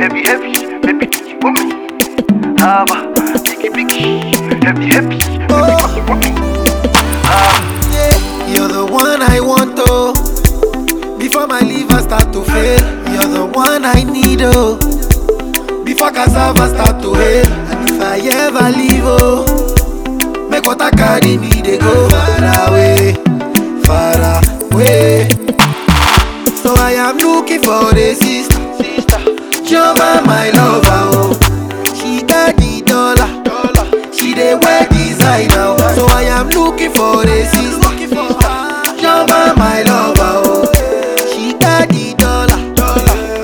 heavy, heavy, baby, do you want me? Haba, biggie, biggie, heavy, heavy, baby, you want? Ah, Yeah, you're the one I want, oh. Before my liver start to fail, you're the one I need, oh. Before cassava start to hail, and if I ever leave, oh, make water carry me, they go far away, far away. So I am looking for a sister, sister. Chioma, my lover, oh. She got the dollar. She dey wear designer, oh. so I am looking for a sister. Chioma, my lover, oh. She got the dollar.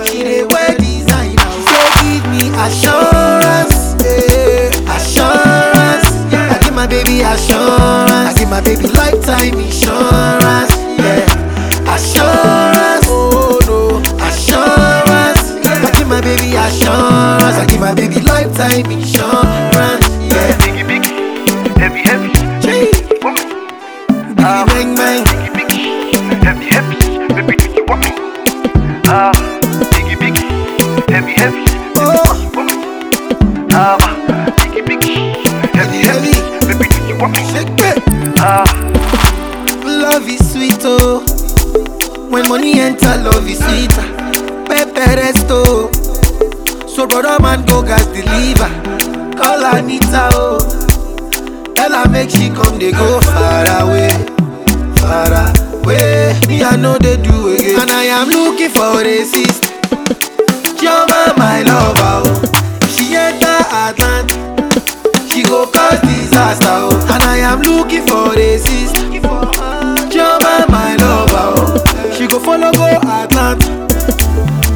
She dey wear designer. Oh. She say give me assurance, yeah. assurance. I give my baby assurance. I give my baby lifetime insurance, baby assurance. I give my baby lifetime insurance, yeah. biggie, biggie, heavy, heavy, Gee, biggie bang bang. Biggie, biggie, heavy, heavy, baby, do you want me? Ah, biggie, biggie, heavy, heavy, Oh, want me? Haba, biggie, biggie, heavy, heavy, baby, do you want me? shake it. Ah, Love is sweet, oh. When money enter, love is sweeter. Pepe resto. So brother man go gas deliver. Call Anita, oh. Tell her make she come, they go far away, far away. Me I know they do again, and I am looking for a sister. Chioma, my lover, oh. She enter Atlanta, she go cause disaster, oh. And I am looking for a sister. Chioma, my lover, oh. She go follow go Atlanta,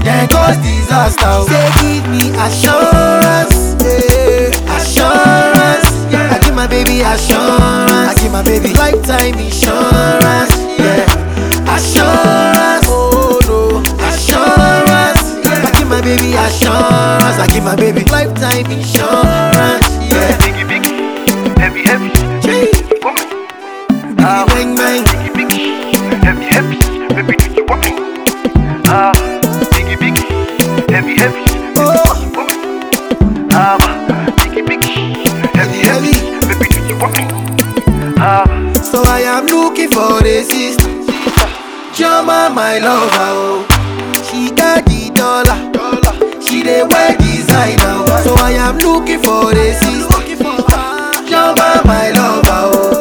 then cause disaster, oh. Me assurance, yeah. Assurance, yeah. I give my baby assurance. I give my baby lifetime insurance, yeah. Assurance, oh no. Assurance, yeah. I give my baby assurance. I give my baby lifetime insurance, yeah. biggie, biggie, heavy, heavy, Gee, me? biggie bang bang. Biggie, biggie, heavy, heavy, baby, do you want me? Ah, biggie, biggie, heavy, heavy, looking for a sister. Chioma, my lover, oh. She got the dollar, She dey wear designer, oh. So I am looking for a sister. Chioma, my lover, oh.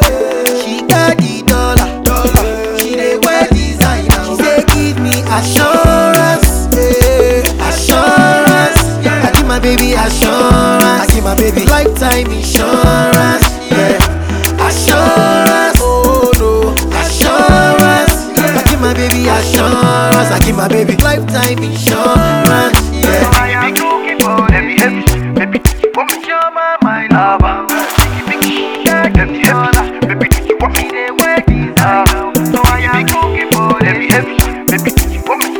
She got the dollar, She dey wear designer. Oh. She say give me assurance, yeah. Assurance, I give my baby assurance. I give my baby lifetime insurance, baby lifetime insurance, yeah. I am looking for heavy, heavy, baby, do you want me? my lover, biggie, biggie, heavy, heavy, baby, you want me? Biggie, biggie, heavy, heavy, baby, do you want me?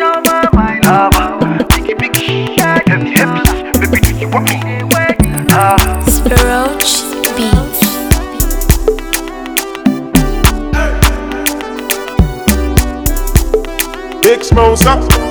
my lover, biggie, biggie, heavy, heavy, baby, you want me? Ah. Roach Beats. Big Smosa.